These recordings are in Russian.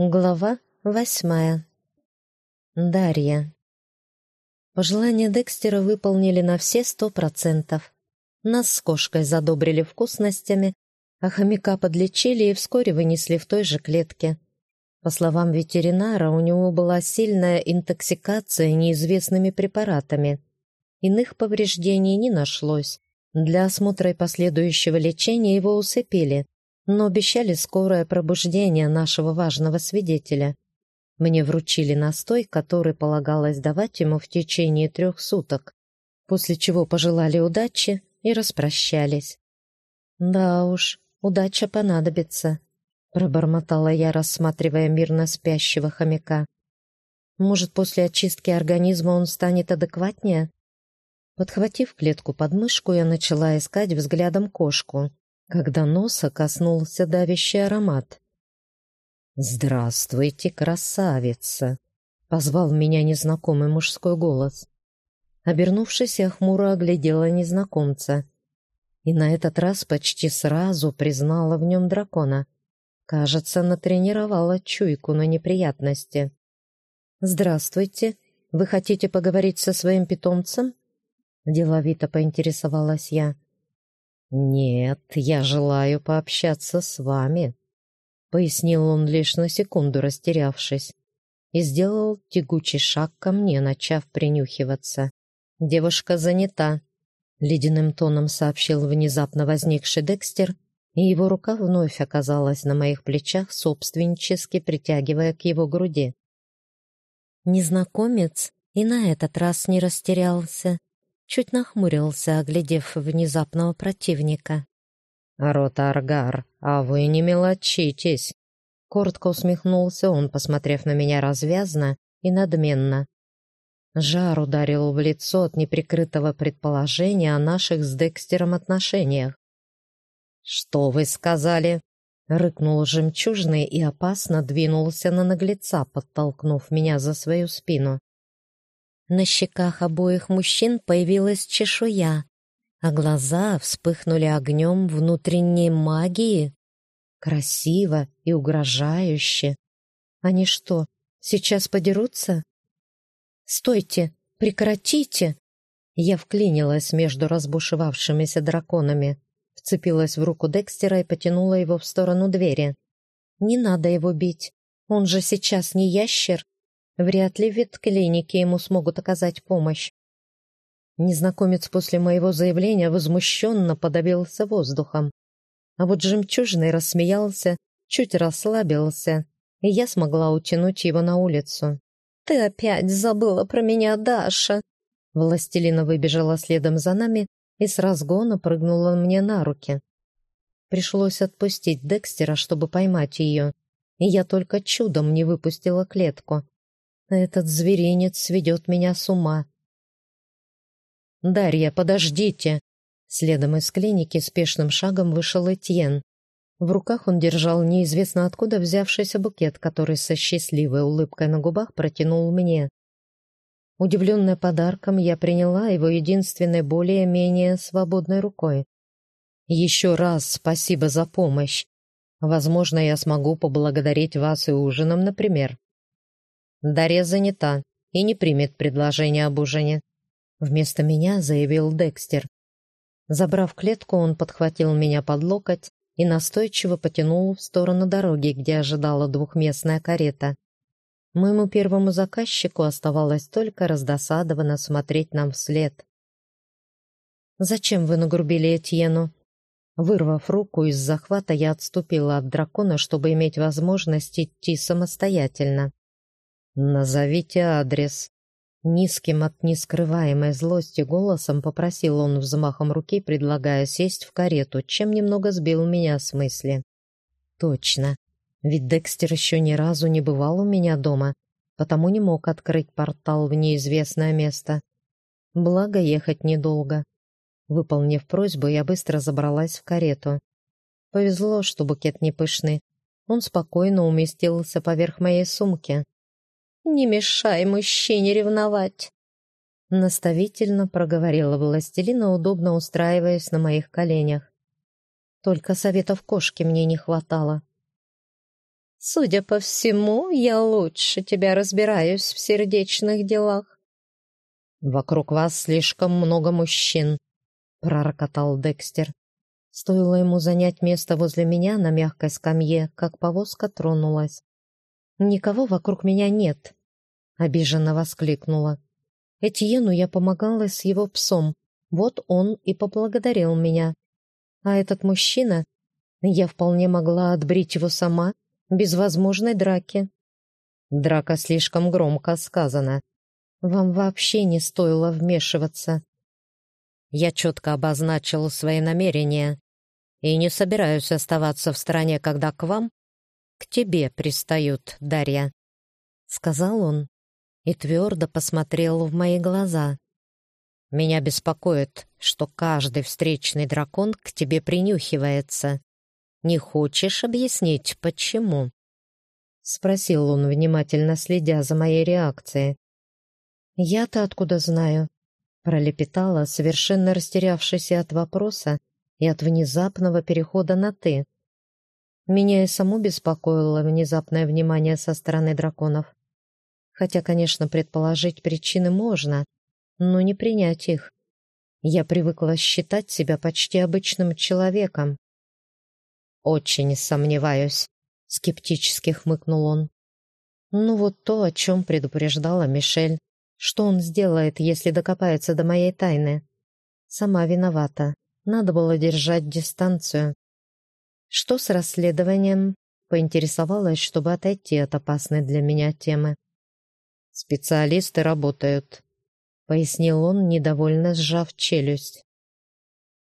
Глава восьмая. Дарья. Пожелания Декстера выполнили на все сто процентов. Нас с кошкой задобрили вкусностями, а хомяка подлечили и вскоре вынесли в той же клетке. По словам ветеринара, у него была сильная интоксикация неизвестными препаратами. Иных повреждений не нашлось. Для осмотра и последующего лечения его усыпили — но обещали скорое пробуждение нашего важного свидетеля. Мне вручили настой, который полагалось давать ему в течение трех суток, после чего пожелали удачи и распрощались. «Да уж, удача понадобится», — пробормотала я, рассматривая мирно спящего хомяка. «Может, после очистки организма он станет адекватнее?» Подхватив клетку под мышку, я начала искать взглядом кошку когда носа коснулся давящий аромат. «Здравствуйте, красавица!» — позвал меня незнакомый мужской голос. Обернувшись, я хмуро оглядела незнакомца. И на этот раз почти сразу признала в нем дракона. Кажется, натренировала чуйку на неприятности. «Здравствуйте. Вы хотите поговорить со своим питомцем?» Деловито поинтересовалась я. «Нет, я желаю пообщаться с вами», — пояснил он лишь на секунду, растерявшись, и сделал тягучий шаг ко мне, начав принюхиваться. «Девушка занята», — ледяным тоном сообщил внезапно возникший Декстер, и его рука вновь оказалась на моих плечах, собственнически притягивая к его груди. Незнакомец и на этот раз не растерялся чуть нахмурился, оглядев внезапного противника. «Рота Аргар, а вы не мелочитесь!» Коротко усмехнулся он, посмотрев на меня развязно и надменно. Жар ударил в лицо от неприкрытого предположения о наших с Декстером отношениях. «Что вы сказали?» — рыкнул жемчужный и опасно двинулся на наглеца, подтолкнув меня за свою спину. На щеках обоих мужчин появилась чешуя, а глаза вспыхнули огнем внутренней магии. Красиво и угрожающе. Они что, сейчас подерутся? «Стойте! Прекратите!» Я вклинилась между разбушевавшимися драконами, вцепилась в руку Декстера и потянула его в сторону двери. «Не надо его бить. Он же сейчас не ящер, Вряд ли в ветклинике ему смогут оказать помощь. Незнакомец после моего заявления возмущенно подавился воздухом. А вот жемчужный рассмеялся, чуть расслабился, и я смогла утянуть его на улицу. «Ты опять забыла про меня, Даша!» Властелина выбежала следом за нами и с разгона прыгнула мне на руки. Пришлось отпустить Декстера, чтобы поймать ее, и я только чудом не выпустила клетку. Этот зверинец сведет меня с ума. «Дарья, подождите!» Следом из клиники спешным шагом вышел Этьен. В руках он держал неизвестно откуда взявшийся букет, который со счастливой улыбкой на губах протянул мне. Удивленная подарком, я приняла его единственной более-менее свободной рукой. «Еще раз спасибо за помощь. Возможно, я смогу поблагодарить вас и ужином, например». Дарья занята и не примет предложение об ужине. Вместо меня заявил Декстер. Забрав клетку, он подхватил меня под локоть и настойчиво потянул в сторону дороги, где ожидала двухместная карета. Моему первому заказчику оставалось только раздосадованно смотреть нам вслед. «Зачем вы нагрубили Этьену?» Вырвав руку из захвата, я отступила от дракона, чтобы иметь возможность идти самостоятельно. «Назовите адрес». Низким от нескрываемой злости голосом попросил он взмахом руки, предлагая сесть в карету, чем немного сбил меня с мысли. «Точно. Ведь Декстер еще ни разу не бывал у меня дома, потому не мог открыть портал в неизвестное место. Благо, ехать недолго. Выполнив просьбу, я быстро забралась в карету. Повезло, что букет не пышный. Он спокойно уместился поверх моей сумки. «Не мешай мужчине ревновать!» Наставительно проговорила властелина, удобно устраиваясь на моих коленях. Только советов кошки мне не хватало. Судя по всему, я лучше тебя разбираюсь в сердечных делах. Вокруг вас слишком много мужчин, пророкотал Декстер. Стоило ему занять место возле меня на мягкой скамье, как повозка тронулась. «Никого вокруг меня нет», — обиженно воскликнула. Этьену я помогала с его псом, вот он и поблагодарил меня. А этот мужчина, я вполне могла отбрить его сама, без возможной драки. Драка слишком громко сказана. Вам вообще не стоило вмешиваться. Я четко обозначил свои намерения и не собираюсь оставаться в стороне, когда к вам, к тебе пристают, Дарья», — сказал он и твердо посмотрел в мои глаза. «Меня беспокоит, что каждый встречный дракон к тебе принюхивается. Не хочешь объяснить, почему?» — спросил он, внимательно следя за моей реакцией. «Я-то откуда знаю?» — пролепетала, совершенно растерявшись от вопроса и от внезапного перехода на «ты». Меня и саму беспокоило внезапное внимание со стороны драконов. Хотя, конечно, предположить причины можно, но не принять их. Я привыкла считать себя почти обычным человеком. «Очень сомневаюсь», — скептически хмыкнул он. «Ну вот то, о чем предупреждала Мишель. Что он сделает, если докопается до моей тайны? Сама виновата. Надо было держать дистанцию. Что с расследованием? Поинтересовалась, чтобы отойти от опасной для меня темы. Специалисты работают, пояснил он, недовольно сжав челюсть.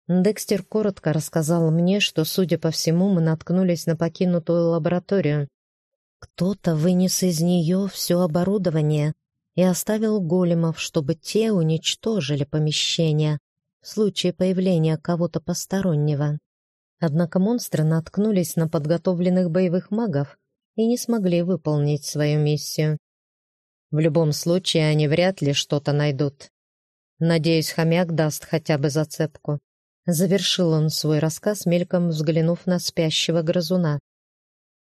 Декстер коротко рассказал мне, что, судя по всему, мы наткнулись на покинутую лабораторию. Кто-то вынес из нее все оборудование и оставил големов, чтобы те уничтожили помещение в случае появления кого-то постороннего. Однако монстры наткнулись на подготовленных боевых магов и не смогли выполнить свою миссию. В любом случае они вряд ли что-то найдут. Надеюсь, хомяк даст хотя бы зацепку. Завершил он свой рассказ, мельком взглянув на спящего грызуна.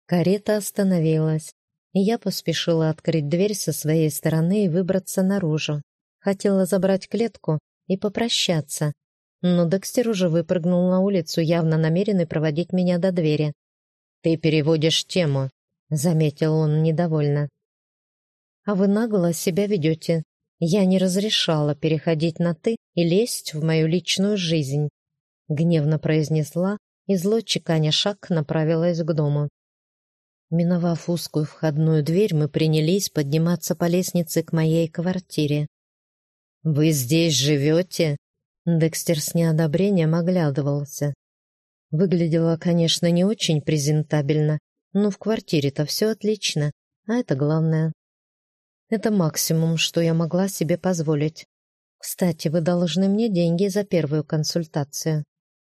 Карета остановилась, и я поспешила открыть дверь со своей стороны и выбраться наружу. Хотела забрать клетку, и попрощаться. Но Декстер уже выпрыгнул на улицу, явно намеренный проводить меня до двери. «Ты переводишь тему», — заметил он недовольно. «А вы нагло себя ведете. Я не разрешала переходить на «ты» и лезть в мою личную жизнь», — гневно произнесла, и зло чеканя шаг направилась к дому. Миновав узкую входную дверь, мы принялись подниматься по лестнице к моей квартире. «Вы здесь живете?» Декстер с неодобрением оглядывался. Выглядело, конечно, не очень презентабельно, но в квартире-то все отлично, а это главное. Это максимум, что я могла себе позволить. Кстати, вы должны мне деньги за первую консультацию.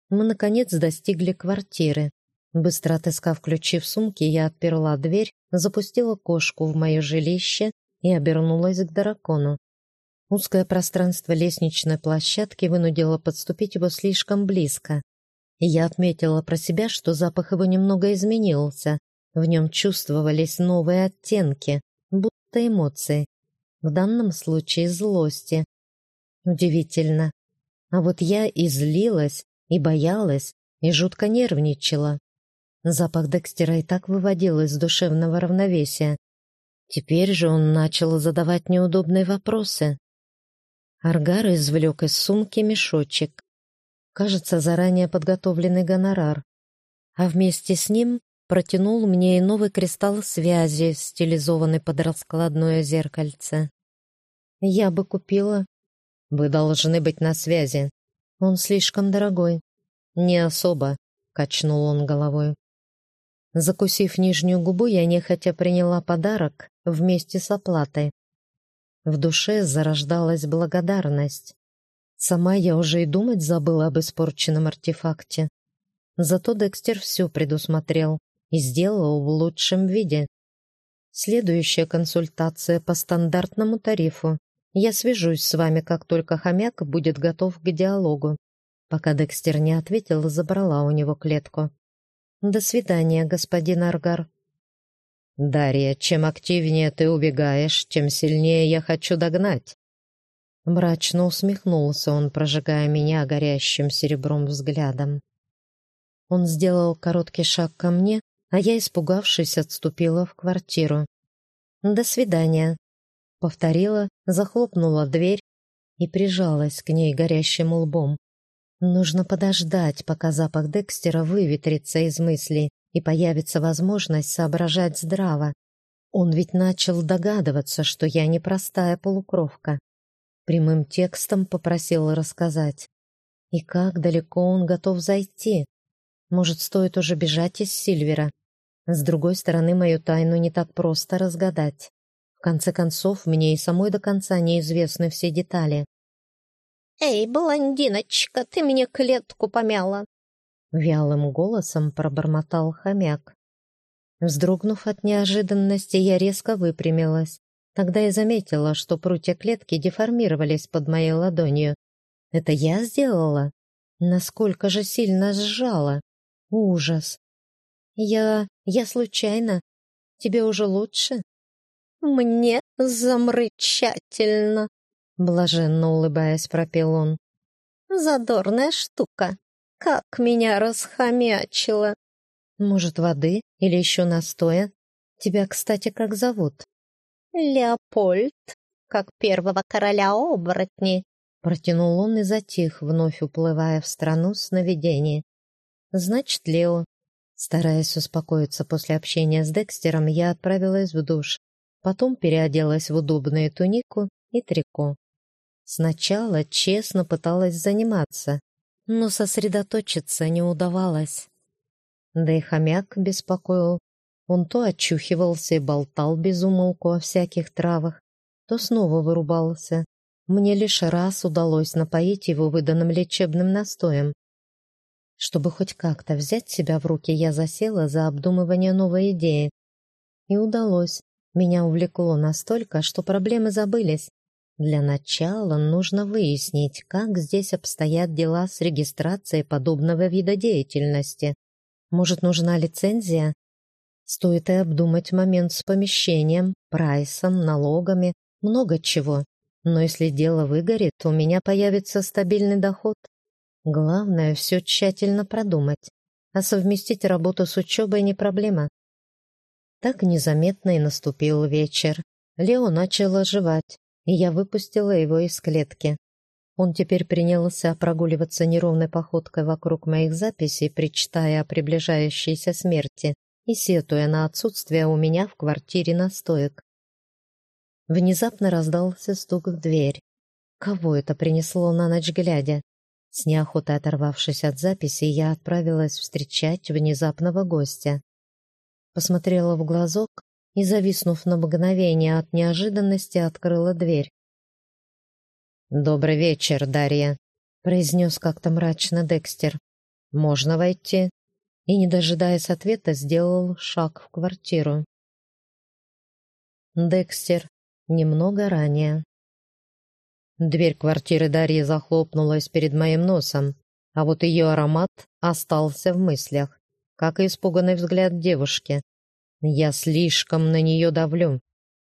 Мы, наконец, достигли квартиры. Быстро отыскав ключи в сумке, я отперла дверь, запустила кошку в мое жилище и обернулась к дракону. Узкое пространство лестничной площадки вынудило подступить его слишком близко. Я отметила про себя, что запах его немного изменился. В нем чувствовались новые оттенки, будто эмоции. В данном случае злости. Удивительно. А вот я и злилась, и боялась, и жутко нервничала. Запах Декстера и так выводил из душевного равновесия. Теперь же он начал задавать неудобные вопросы. Аргар извлек из сумки мешочек. Кажется, заранее подготовленный гонорар. А вместе с ним протянул мне и новый кристалл связи, стилизованный под раскладное зеркальце. Я бы купила. Вы должны быть на связи. Он слишком дорогой. Не особо, качнул он головой. Закусив нижнюю губу, я нехотя приняла подарок вместе с оплатой. В душе зарождалась благодарность. Сама я уже и думать забыла об испорченном артефакте. Зато Декстер все предусмотрел и сделал в лучшем виде. Следующая консультация по стандартному тарифу. Я свяжусь с вами, как только хомяк будет готов к диалогу. Пока Декстер не ответил, забрала у него клетку. «До свидания, господин Аргар», «Дарья, чем активнее ты убегаешь, тем сильнее я хочу догнать». Мрачно усмехнулся он, прожигая меня горящим серебром взглядом. Он сделал короткий шаг ко мне, а я, испугавшись, отступила в квартиру. «До свидания», — повторила, захлопнула дверь и прижалась к ней горящим лбом. Нужно подождать, пока запах Декстера выветрится из мыслей и появится возможность соображать здраво. Он ведь начал догадываться, что я непростая полукровка. Прямым текстом попросил рассказать. И как далеко он готов зайти? Может, стоит уже бежать из Сильвера? С другой стороны, мою тайну не так просто разгадать. В конце концов, мне и самой до конца неизвестны все детали. «Эй, блондиночка, ты мне клетку помяла!» Вялым голосом пробормотал хомяк. Вздрогнув от неожиданности, я резко выпрямилась. Тогда я заметила, что прутья клетки деформировались под моей ладонью. Это я сделала? Насколько же сильно сжала? Ужас! Я... я случайно. Тебе уже лучше? Мне замрычательно. Блаженно улыбаясь, пропел он. «Задорная штука. Как меня расхомячила!» «Может, воды или еще настоя? Тебя, кстати, как зовут?» «Леопольд, как первого короля оборотни», Протянул он и затих, вновь уплывая в страну сновидений. «Значит, Лео». Стараясь успокоиться после общения с Декстером, я отправилась в душ. Потом переоделась в удобную тунику и трико. Сначала честно пыталась заниматься, но сосредоточиться не удавалось. Да и хомяк беспокоил. Он то очухивался и болтал без умолку о всяких травах, то снова вырубался. Мне лишь раз удалось напоить его выданным лечебным настоем. Чтобы хоть как-то взять себя в руки, я засела за обдумывание новой идеи. И удалось. Меня увлекло настолько, что проблемы забылись. Для начала нужно выяснить, как здесь обстоят дела с регистрацией подобного вида деятельности. Может, нужна лицензия? Стоит и обдумать момент с помещением, прайсом, налогами, много чего. Но если дело выгорит, у меня появится стабильный доход. Главное все тщательно продумать, а совместить работу с учебой не проблема. Так незаметно и наступил вечер. Лео начал оживать и я выпустила его из клетки. Он теперь принялся прогуливаться неровной походкой вокруг моих записей, причитая о приближающейся смерти и сетуя на отсутствие у меня в квартире настоек. Внезапно раздался стук в дверь. Кого это принесло на ночь глядя? С неохотой оторвавшись от записи, я отправилась встречать внезапного гостя. Посмотрела в глазок и, зависнув на мгновение от неожиданности, открыла дверь. «Добрый вечер, Дарья», — произнес как-то мрачно Декстер. «Можно войти?» И, не дожидаясь ответа, сделал шаг в квартиру. Декстер. Немного ранее. Дверь квартиры Дарьи захлопнулась перед моим носом, а вот ее аромат остался в мыслях, как и испуганный взгляд девушки, я слишком на нее давлю.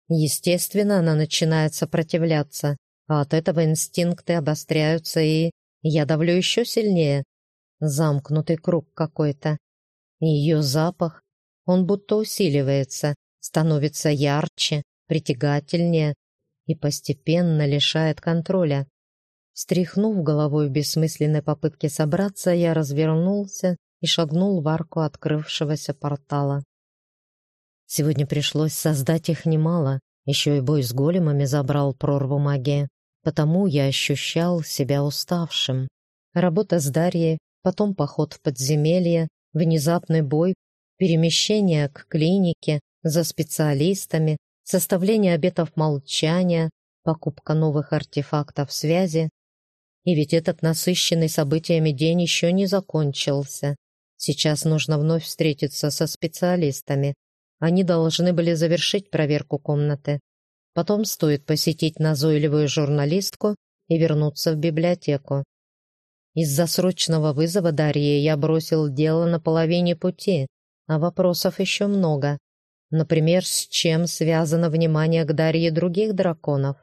Естественно, она начинает сопротивляться, а от этого инстинкты обостряются, и я давлю еще сильнее. Замкнутый круг какой-то. Ее запах, он будто усиливается, становится ярче, притягательнее и постепенно лишает контроля. Стряхнув головой в бессмысленной попытке собраться, я развернулся и шагнул в арку открывшегося портала. Сегодня пришлось создать их немало, еще и бой с големами забрал прорву магии, потому я ощущал себя уставшим. Работа с Дарьей, потом поход в подземелье, внезапный бой, перемещение к клинике, за специалистами, составление обетов молчания, покупка новых артефактов связи. И ведь этот насыщенный событиями день еще не закончился. Сейчас нужно вновь встретиться со специалистами, они должны были завершить проверку комнаты. Потом стоит посетить назойливую журналистку и вернуться в библиотеку. Из-за срочного вызова Дарьи я бросил дело на половине пути, а вопросов еще много. Например, с чем связано внимание к Дарье других драконов?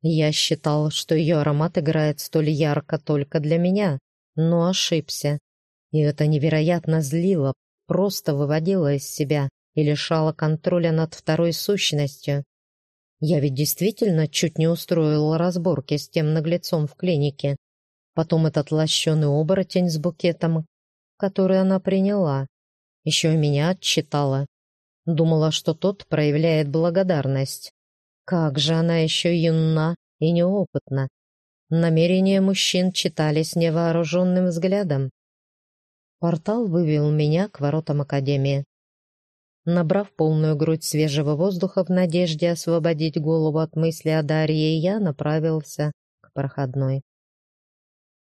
Я считал, что ее аромат играет столь ярко только для меня, но ошибся. И это невероятно злило, просто выводило из себя и лишало контроля над второй сущностью. Я ведь действительно чуть не устроил разборки с тем наглецом в клинике. Потом этот лощеный оборотень с букетом, который она приняла. Еще и меня отчитала. Думала, что тот проявляет благодарность. Как же она еще юна и неопытна. Намерения мужчин читались невооруженным взглядом. Портал вывел меня к воротам Академии. Набрав полную грудь свежего воздуха в надежде освободить голову от мысли о Дарье, я направился к проходной.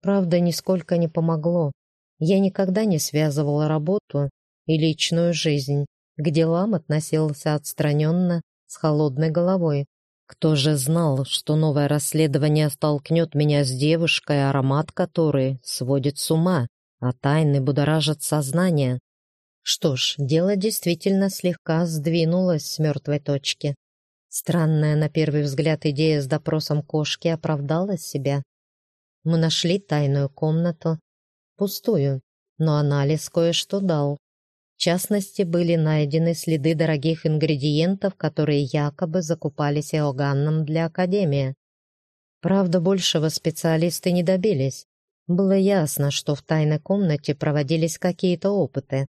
Правда, нисколько не помогло. Я никогда не связывала работу и личную жизнь, к делам относился отстраненно, с холодной головой. Кто же знал, что новое расследование столкнет меня с девушкой, аромат которой сводит с ума, а тайны будоражат сознание? Что ж, дело действительно слегка сдвинулось с мертвой точки. Странная на первый взгляд идея с допросом кошки оправдала себя. Мы нашли тайную комнату, пустую, но анализ кое-что дал. В частности, были найдены следы дорогих ингредиентов, которые якобы закупались Иоганном для Академии. Правда, большего специалисты не добились. Было ясно, что в тайной комнате проводились какие-то опыты.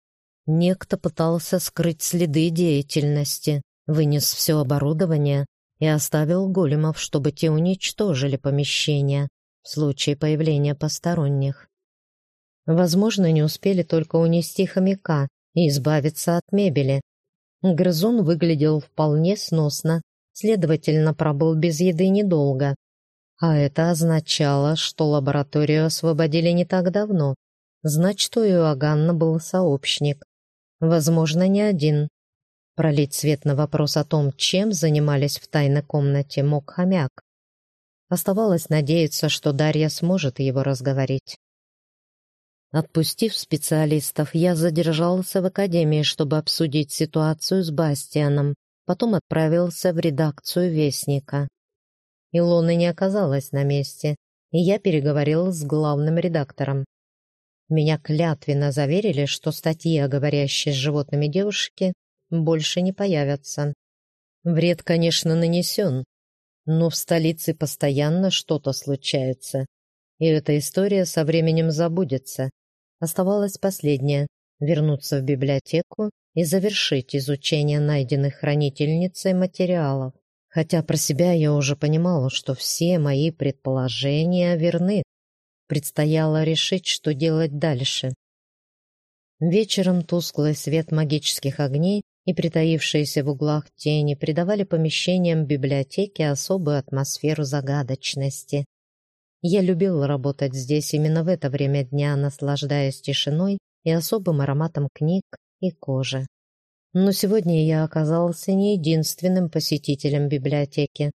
Некто пытался скрыть следы деятельности, вынес все оборудование и оставил големов, чтобы те уничтожили помещение в случае появления посторонних. Возможно, не успели только унести хомяка и избавиться от мебели. Грызун выглядел вполне сносно, следовательно, пробыл без еды недолго. А это означало, что лабораторию освободили не так давно. Значит, у Иоганна был сообщник. Возможно, не один. Пролить свет на вопрос о том, чем занимались в тайной комнате, мог хомяк. Оставалось надеяться, что Дарья сможет его разговорить. Отпустив специалистов, я задержался в академии, чтобы обсудить ситуацию с Бастианом, потом отправился в редакцию «Вестника». Илоны не оказалась на месте, и я переговорил с главным редактором. Меня клятвенно заверили, что статьи о говорящей с животными девушке больше не появятся. Вред, конечно, нанесен, но в столице постоянно что-то случается, и эта история со временем забудется. Оставалось последнее — вернуться в библиотеку и завершить изучение найденных хранительницей материалов. Хотя про себя я уже понимала, что все мои предположения верны. Предстояло решить, что делать дальше. Вечером тусклый свет магических огней и притаившиеся в углах тени придавали помещениям библиотеки особую атмосферу загадочности. Я любил работать здесь именно в это время дня, наслаждаясь тишиной и особым ароматом книг и кожи. Но сегодня я оказался не единственным посетителем библиотеки.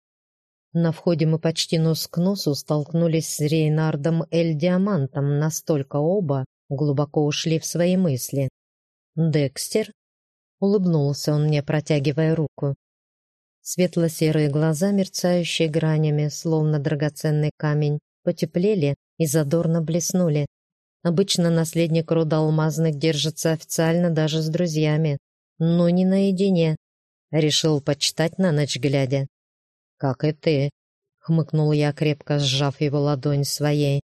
На входе мы почти нос к носу столкнулись с Рейнардом Эль Диамантом, настолько оба глубоко ушли в свои мысли. «Декстер?» — улыбнулся он мне, протягивая руку. Светло-серые глаза, мерцающие гранями, словно драгоценный камень, потеплели и задорно блеснули. Обычно наследник рода алмазных держится официально даже с друзьями, но не наедине. Решил почитать на ночь глядя как и ты», — хмыкнул я, крепко сжав его ладонь своей.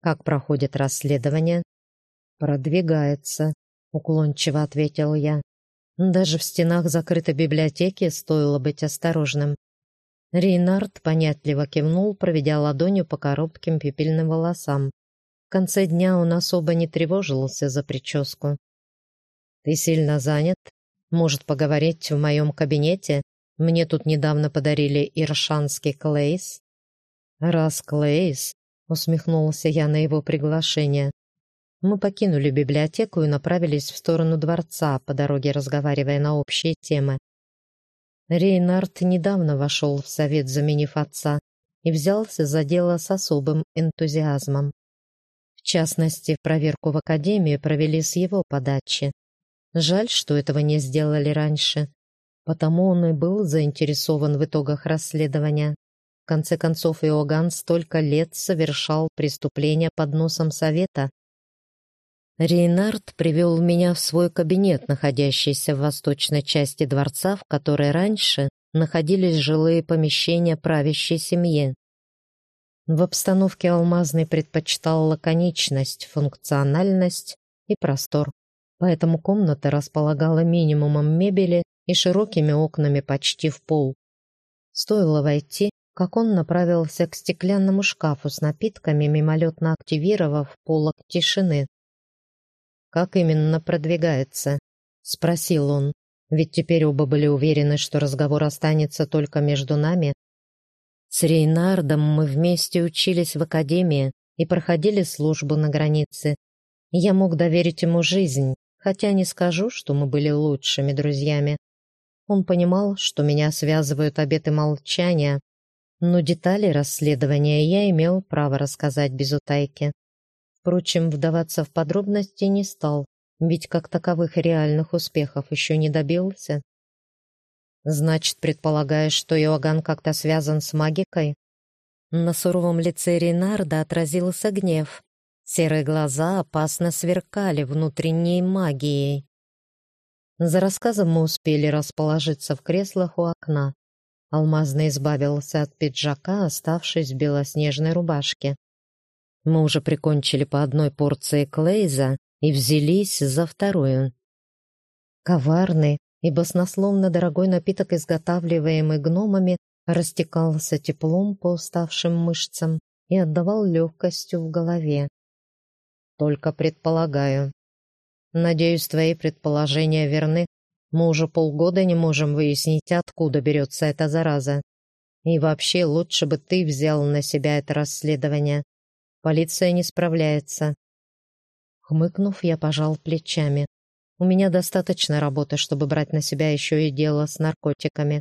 «Как проходит расследование?» «Продвигается», — уклончиво ответил я. «Даже в стенах закрытой библиотеки стоило быть осторожным». Рейнард понятливо кивнул, проведя ладонью по коротким пепельным волосам. В конце дня он особо не тревожился за прическу. «Ты сильно занят? Может, поговорить в моем кабинете?» Мне тут недавно подарили иршанский клейс». «Раз клейс», — усмехнулся я на его приглашение. Мы покинули библиотеку и направились в сторону дворца, по дороге разговаривая на общие темы. Рейнард недавно вошел в совет, заменив отца, и взялся за дело с особым энтузиазмом. В частности, проверку в академии провели с его подачи. Жаль, что этого не сделали раньше. Потому он и был заинтересован в итогах расследования. В конце концов, Иоганн столько лет совершал преступления под носом совета. Рейнард привел меня в свой кабинет, находящийся в восточной части дворца, в которой раньше находились жилые помещения правящей семьи. В обстановке Алмазный предпочитал лаконичность, функциональность и простор, поэтому комната располагала минимумом мебели и широкими окнами почти в пол. Стоило войти, как он направился к стеклянному шкафу с напитками, мимолетно активировав полок тишины. «Как именно продвигается?» — спросил он, ведь теперь оба были уверены, что разговор останется только между нами, с Рейнардом мы вместе учились в академии и проходили службу на границе. Я мог доверить ему жизнь, хотя не скажу, что мы были лучшими друзьями. Он понимал, что меня связывают обеты молчания, но детали расследования я имел право рассказать без утайки. Впрочем, вдаваться в подробности не стал, ведь как таковых реальных успехов еще не добился. Значит, предполагаешь, что Иоганн как-то связан с магикой? На суровом лице Ренарда отразился гнев. Серые глаза опасно сверкали внутренней магией. За рассказом мы успели расположиться в креслах у окна. Алмазный избавился от пиджака, оставшись в белоснежной рубашке. Мы уже прикончили по одной порции клейза и взялись за вторую. Коварный, и баснословно дорогой напиток, изготавливаемый гномами, растекался теплом по уставшим мышцам и отдавал легкостью в голове. Только предполагаю. Надеюсь, твои предположения верны. Мы уже полгода не можем выяснить, откуда берется эта зараза. И вообще, лучше бы ты взял на себя это расследование. Полиция не справляется. Хмыкнув, я пожал плечами. У меня достаточно работы, чтобы брать на себя еще и дело с наркотиками.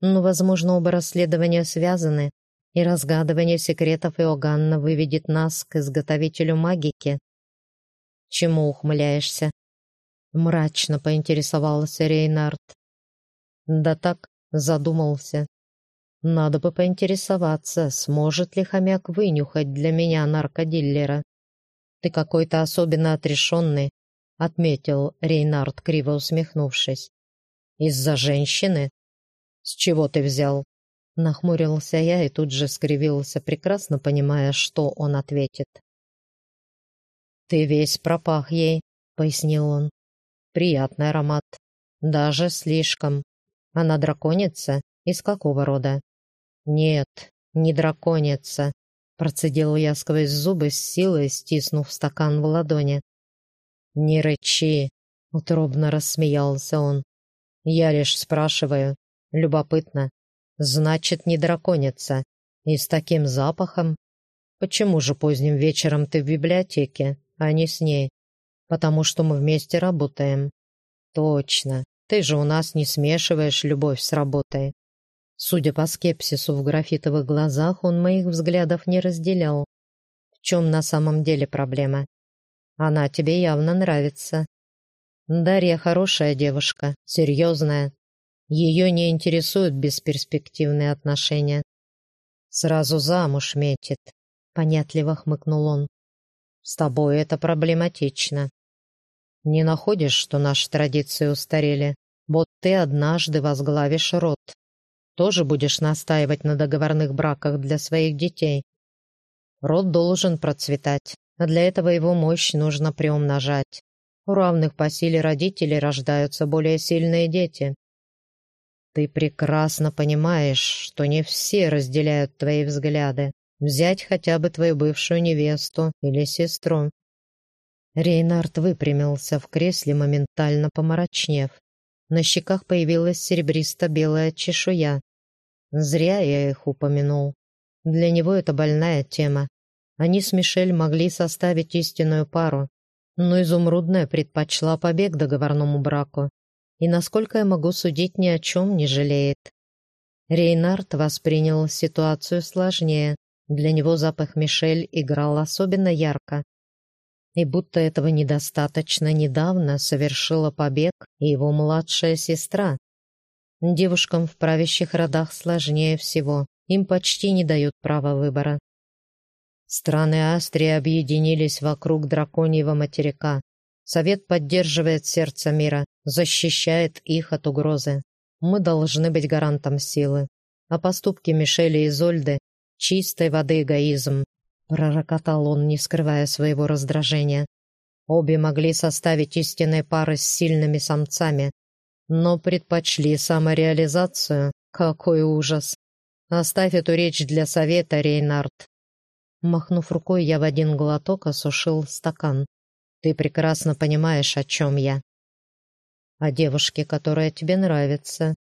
Но, возможно, оба расследования связаны, и разгадывание секретов Иоганна выведет нас к изготовителю магики. Чему ухмыляешься? Мрачно поинтересовался Рейнард. Да так, задумался. Надо бы поинтересоваться, сможет ли хомяк вынюхать для меня наркодиллера. Ты какой-то особенно отрешенный, — отметил Рейнард, криво усмехнувшись. «Из-за женщины? С чего ты взял?» Нахмурился я и тут же скривился, прекрасно понимая, что он ответит. «Ты весь пропах ей», — пояснил он. «Приятный аромат. Даже слишком. Она драконица? Из какого рода?» «Нет, не драконица», — процедил я сквозь зубы с силой, стиснув стакан в ладони. «Не рычи!» — утробно рассмеялся он. «Я лишь спрашиваю. Любопытно. Значит, не драконица. И с таким запахом? Почему же поздним вечером ты в библиотеке, а не с ней? Потому что мы вместе работаем. Точно. Ты же у нас не смешиваешь любовь с работой. Судя по скепсису в графитовых глазах, он моих взглядов не разделял. В чем на самом деле проблема? Она тебе явно нравится. Дарья хорошая девушка, серьезная. Ее не интересуют бесперспективные отношения. Сразу замуж метит, понятливо хмыкнул он. С тобой это проблематично. Не находишь, что наши традиции устарели? Вот ты однажды возглавишь род. Тоже будешь настаивать на договорных браках для своих детей. Род должен процветать а для этого его мощь нужно приумножать. У равных по силе родителей рождаются более сильные дети. Ты прекрасно понимаешь, что не все разделяют твои взгляды. Взять хотя бы твою бывшую невесту или сестру. Рейнард выпрямился в кресле, моментально помрачнев. На щеках появилась серебристо-белая чешуя. Зря я их упомянул. Для него это больная тема. Они с Мишель могли составить истинную пару, но Изумрудная предпочла побег договорному браку и, насколько я могу судить, ни о чем не жалеет. Рейнард воспринял ситуацию сложнее. Для него запах Мишель играл особенно ярко. И будто этого недостаточно, недавно совершила побег его младшая сестра. Девушкам в правящих родах сложнее всего, им почти не дают права выбора. Страны Астрии объединились вокруг драконьего материка. Совет поддерживает сердце мира, защищает их от угрозы. Мы должны быть гарантом силы. А поступки Мишели и Зольды — чистой воды эгоизм. Пророкотал он, не скрывая своего раздражения. Обе могли составить истинные пары с сильными самцами, но предпочли самореализацию. Какой ужас! Оставь эту речь для совета, Рейнард. Махнув рукой, я в один глоток осушил стакан. Ты прекрасно понимаешь, о чем я. О девушке, которая тебе нравится.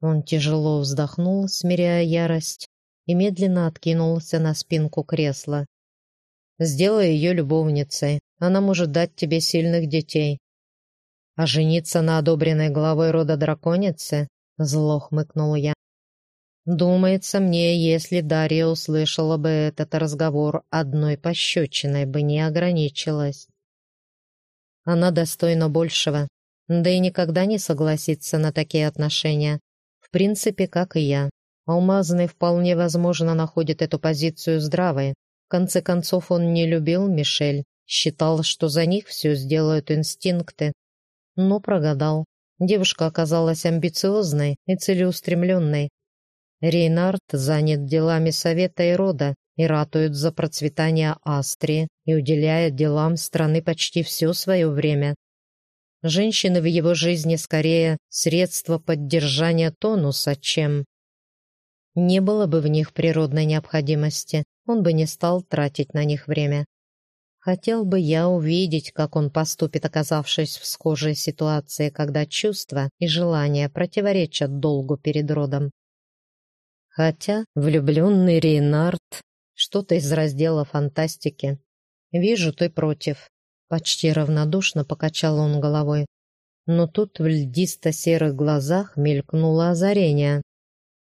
Он тяжело вздохнул, смиряя ярость, и медленно откинулся на спинку кресла. Сделай ее любовницей. Она может дать тебе сильных детей. А жениться на одобренной главой рода драконицы? Зло хмыкнул я. Думается мне, если Дарья услышала бы этот разговор, одной пощечиной бы не ограничилась. Она достойна большего, да и никогда не согласится на такие отношения. В принципе, как и я. Алмазный вполне возможно находит эту позицию здравой. В конце концов, он не любил Мишель, считал, что за них все сделают инстинкты. Но прогадал. Девушка оказалась амбициозной и целеустремленной, Рейнард занят делами совета и рода и ратует за процветание Астрии и уделяет делам страны почти все свое время. Женщины в его жизни скорее средство поддержания тонуса, чем... Не было бы в них природной необходимости, он бы не стал тратить на них время. Хотел бы я увидеть, как он поступит, оказавшись в схожей ситуации, когда чувства и желания противоречат долгу перед родом. Хотя влюбленный Рейнард — что-то из раздела фантастики. Вижу, ты против. Почти равнодушно покачал он головой. Но тут в льдисто-серых глазах мелькнуло озарение.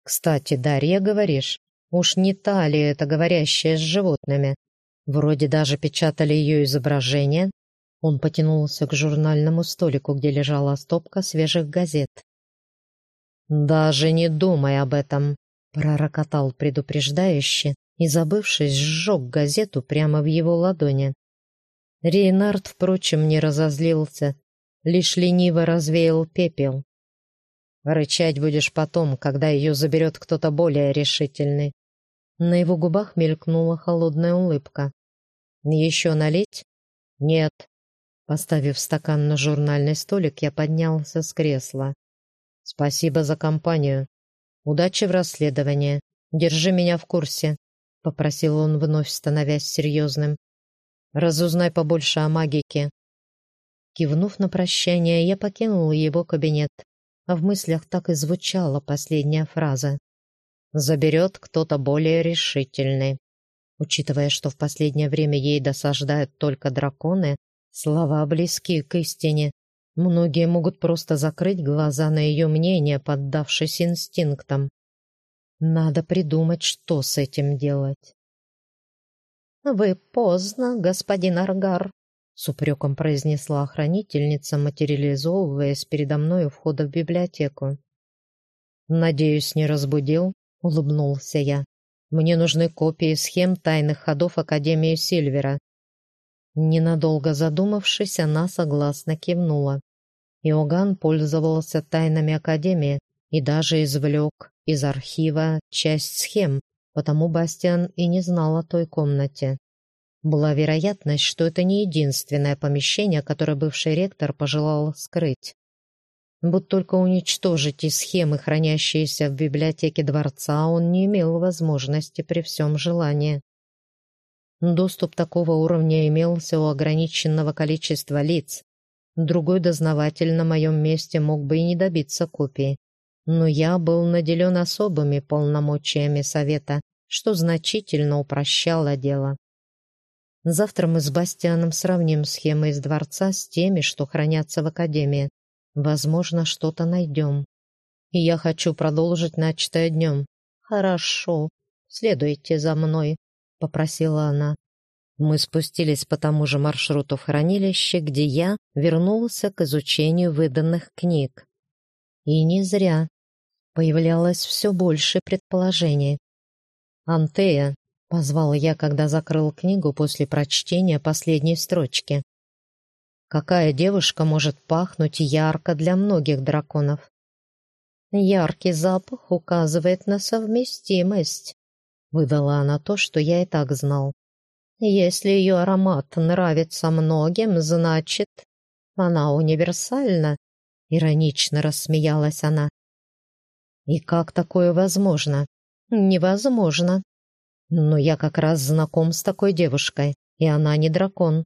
«Кстати, Дарья, говоришь, уж не та ли это говорящая с животными? Вроде даже печатали ее изображение». Он потянулся к журнальному столику, где лежала стопка свежих газет. «Даже не думай об этом», Пророкотал предупреждающе и, забывшись, сжег газету прямо в его ладони. Рейнард, впрочем, не разозлился, лишь лениво развеял пепел. «Рычать будешь потом, когда ее заберет кто-то более решительный». На его губах мелькнула холодная улыбка. «Еще налить?» «Нет». Поставив стакан на журнальный столик, я поднялся с кресла. «Спасибо за компанию. «Удачи в расследовании. Держи меня в курсе», — попросил он, вновь становясь серьезным. «Разузнай побольше о магике». Кивнув на прощание, я покинул его кабинет, а в мыслях так и звучала последняя фраза. «Заберет кто-то более решительный». Учитывая, что в последнее время ей досаждают только драконы, слова близки к истине, Многие могут просто закрыть глаза на ее мнение, поддавшись инстинктам. Надо придумать, что с этим делать. «Вы поздно, господин Аргар», — с упреком произнесла охранительница, материализовываясь передо мной у входа в библиотеку. «Надеюсь, не разбудил?» — улыбнулся я. «Мне нужны копии схем тайных ходов Академии Сильвера». Ненадолго задумавшись, она согласно кивнула. Иоганн пользовался тайнами Академии и даже извлек из архива часть схем, потому Бастиан и не знал о той комнате. Была вероятность, что это не единственное помещение, которое бывший ректор пожелал скрыть. Вот только уничтожить и схемы, хранящиеся в библиотеке дворца, он не имел возможности при всем желании. Доступ такого уровня имелся у ограниченного количества лиц, Другой дознаватель на моем месте мог бы и не добиться копии. Но я был наделен особыми полномочиями совета, что значительно упрощало дело. Завтра мы с Бастианом сравним схемы из дворца с теми, что хранятся в Академии. Возможно, что-то найдем. И я хочу продолжить начатое днем. Хорошо, следуйте за мной, — попросила она. Мы спустились по тому же маршруту в хранилище, где я вернулся к изучению выданных книг. И не зря. Появлялось все больше предположений. «Антея», — позвал я, когда закрыл книгу после прочтения последней строчки. «Какая девушка может пахнуть ярко для многих драконов?» «Яркий запах указывает на совместимость», — выдала она то, что я и так знал. «Если ее аромат нравится многим, значит, она универсальна», — иронично рассмеялась она. «И как такое возможно?» «Невозможно». «Но я как раз знаком с такой девушкой, и она не дракон».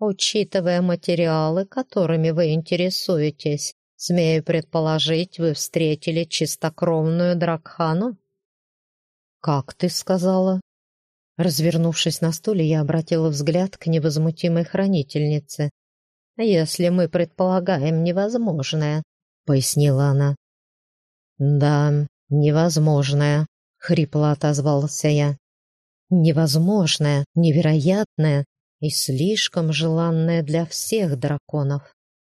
«Учитывая материалы, которыми вы интересуетесь, Смею предположить, вы встретили чистокровную Дракхану?» «Как ты сказала?» Развернувшись на стуле, я обратила взгляд к невозмутимой хранительнице. «Если мы предполагаем невозможное», — пояснила она. «Да, невозможное», — хрипло отозвался я. «Невозможное, невероятное и слишком желанное для всех драконов».